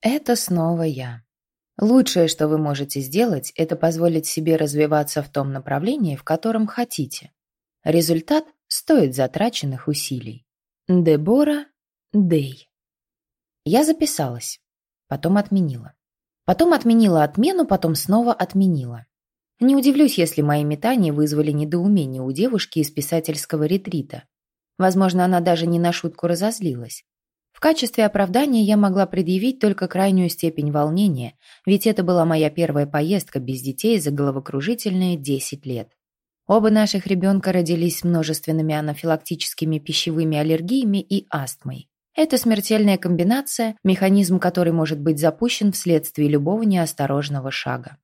Это снова я. Лучшее, что вы можете сделать, это позволить себе развиваться в том направлении, в котором хотите. Результат стоит затраченных усилий. Дебора Дей. Я записалась. Потом отменила. Потом отменила отмену, потом снова отменила. Не удивлюсь, если мои метания вызвали недоумение у девушки из писательского ретрита. Возможно, она даже не на шутку разозлилась. В качестве оправдания я могла предъявить только крайнюю степень волнения, ведь это была моя первая поездка без детей за головокружительные 10 лет. Оба наших ребенка родились с множественными анафилактическими пищевыми аллергиями и астмой. Это смертельная комбинация, механизм которой может быть запущен вследствие любого неосторожного шага.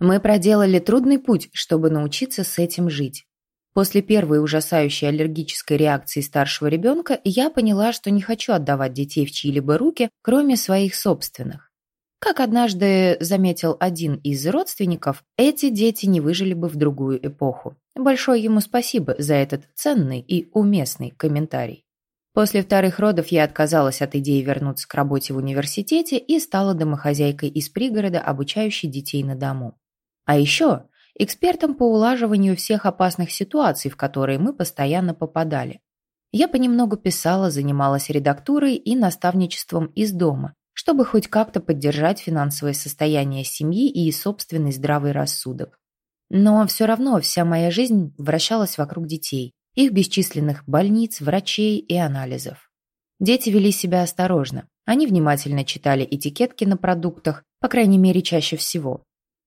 Мы проделали трудный путь, чтобы научиться с этим жить. После первой ужасающей аллергической реакции старшего ребенка я поняла, что не хочу отдавать детей в чьи-либо руки, кроме своих собственных. Как однажды заметил один из родственников, эти дети не выжили бы в другую эпоху. Большое ему спасибо за этот ценный и уместный комментарий. После вторых родов я отказалась от идеи вернуться к работе в университете и стала домохозяйкой из пригорода, обучающей детей на дому. А еще экспертом по улаживанию всех опасных ситуаций, в которые мы постоянно попадали. Я понемногу писала, занималась редактурой и наставничеством из дома, чтобы хоть как-то поддержать финансовое состояние семьи и собственный здравый рассудок. Но все равно вся моя жизнь вращалась вокруг детей, их бесчисленных больниц, врачей и анализов. Дети вели себя осторожно. Они внимательно читали этикетки на продуктах, по крайней мере, чаще всего.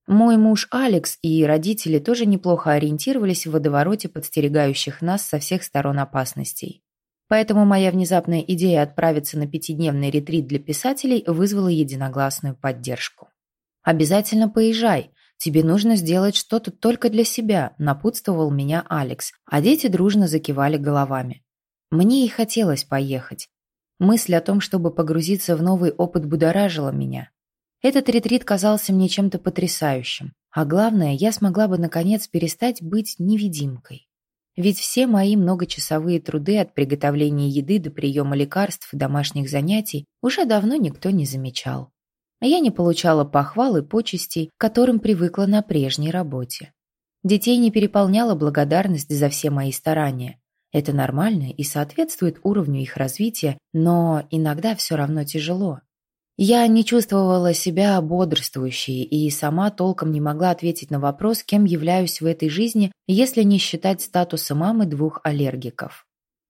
Мой муж Алекс и родители тоже неплохо ориентировались в водовороте подстерегающих нас со всех сторон опасностей. Поэтому моя внезапная идея отправиться на пятидневный ретрит для писателей вызвала единогласную поддержку. «Обязательно поезжай. «Тебе нужно сделать что-то только для себя», – напутствовал меня Алекс, а дети дружно закивали головами. Мне и хотелось поехать. Мысль о том, чтобы погрузиться в новый опыт будоражила меня. Этот ретрит казался мне чем-то потрясающим. А главное, я смогла бы, наконец, перестать быть невидимкой. Ведь все мои многочасовые труды от приготовления еды до приема лекарств и домашних занятий уже давно никто не замечал. Я не получала похвал и почестей, к которым привыкла на прежней работе. Детей не переполняла благодарность за все мои старания. Это нормально и соответствует уровню их развития, но иногда все равно тяжело. Я не чувствовала себя бодрствующей и сама толком не могла ответить на вопрос, кем являюсь в этой жизни, если не считать статуса мамы двух аллергиков.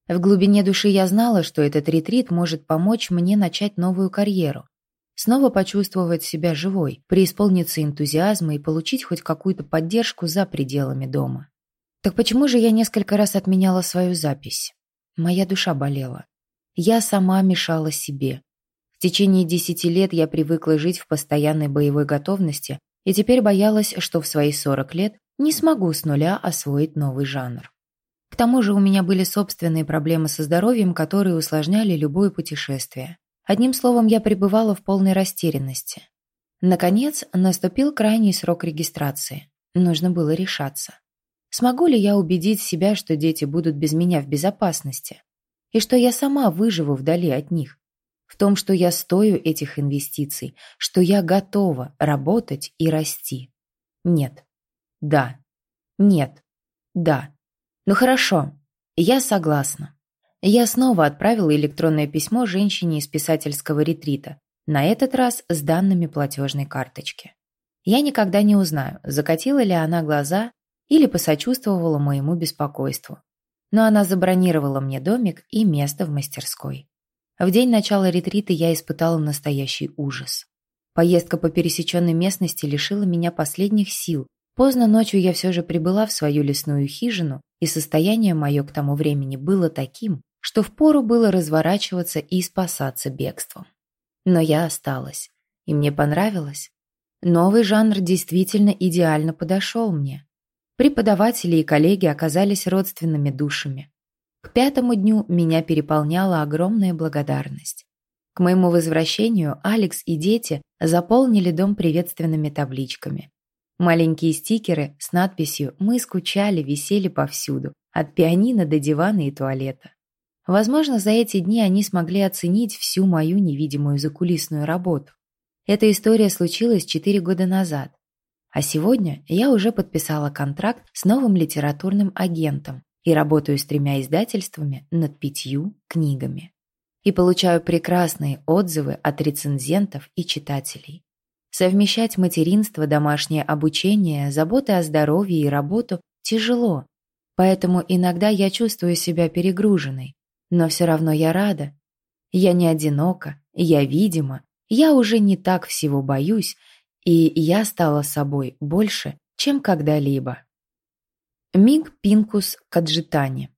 В глубине души я знала, что этот ретрит может помочь мне начать новую карьеру, снова почувствовать себя живой, преисполниться энтузиазма и получить хоть какую-то поддержку за пределами дома. Так почему же я несколько раз отменяла свою запись? Моя душа болела. Я сама мешала себе. В течение десяти лет я привыкла жить в постоянной боевой готовности и теперь боялась, что в свои сорок лет не смогу с нуля освоить новый жанр. К тому же у меня были собственные проблемы со здоровьем, которые усложняли любое путешествие. Одним словом, я пребывала в полной растерянности. Наконец, наступил крайний срок регистрации. Нужно было решаться. Смогу ли я убедить себя, что дети будут без меня в безопасности? И что я сама выживу вдали от них? В том, что я стою этих инвестиций, что я готова работать и расти? Нет. Да. Нет. Да. Ну хорошо, я согласна. Я снова отправила электронное письмо женщине из писательского ретрита, на этот раз с данными платежной карточки. Я никогда не узнаю, закатила ли она глаза или посочувствовала моему беспокойству. Но она забронировала мне домик и место в мастерской. В день начала ретрита я испытала настоящий ужас. Поездка по пересеченной местности лишила меня последних сил. Поздно ночью я все же прибыла в свою лесную хижину, и состояние мое к тому времени было таким, что впору было разворачиваться и спасаться бегством. Но я осталась, и мне понравилось. Новый жанр действительно идеально подошел мне. Преподаватели и коллеги оказались родственными душами. К пятому дню меня переполняла огромная благодарность. К моему возвращению Алекс и дети заполнили дом приветственными табличками. Маленькие стикеры с надписью «Мы скучали» висели повсюду, от пианино до дивана и туалета. Возможно, за эти дни они смогли оценить всю мою невидимую закулисную работу. Эта история случилась 4 года назад. А сегодня я уже подписала контракт с новым литературным агентом и работаю с тремя издательствами над пятью книгами. И получаю прекрасные отзывы от рецензентов и читателей. Совмещать материнство, домашнее обучение, заботы о здоровье и работу тяжело, поэтому иногда я чувствую себя перегруженной, но все равно я рада. Я не одинока, я видима, я уже не так всего боюсь, и я стала собой больше, чем когда-либо. Миг Пинкус Каджитани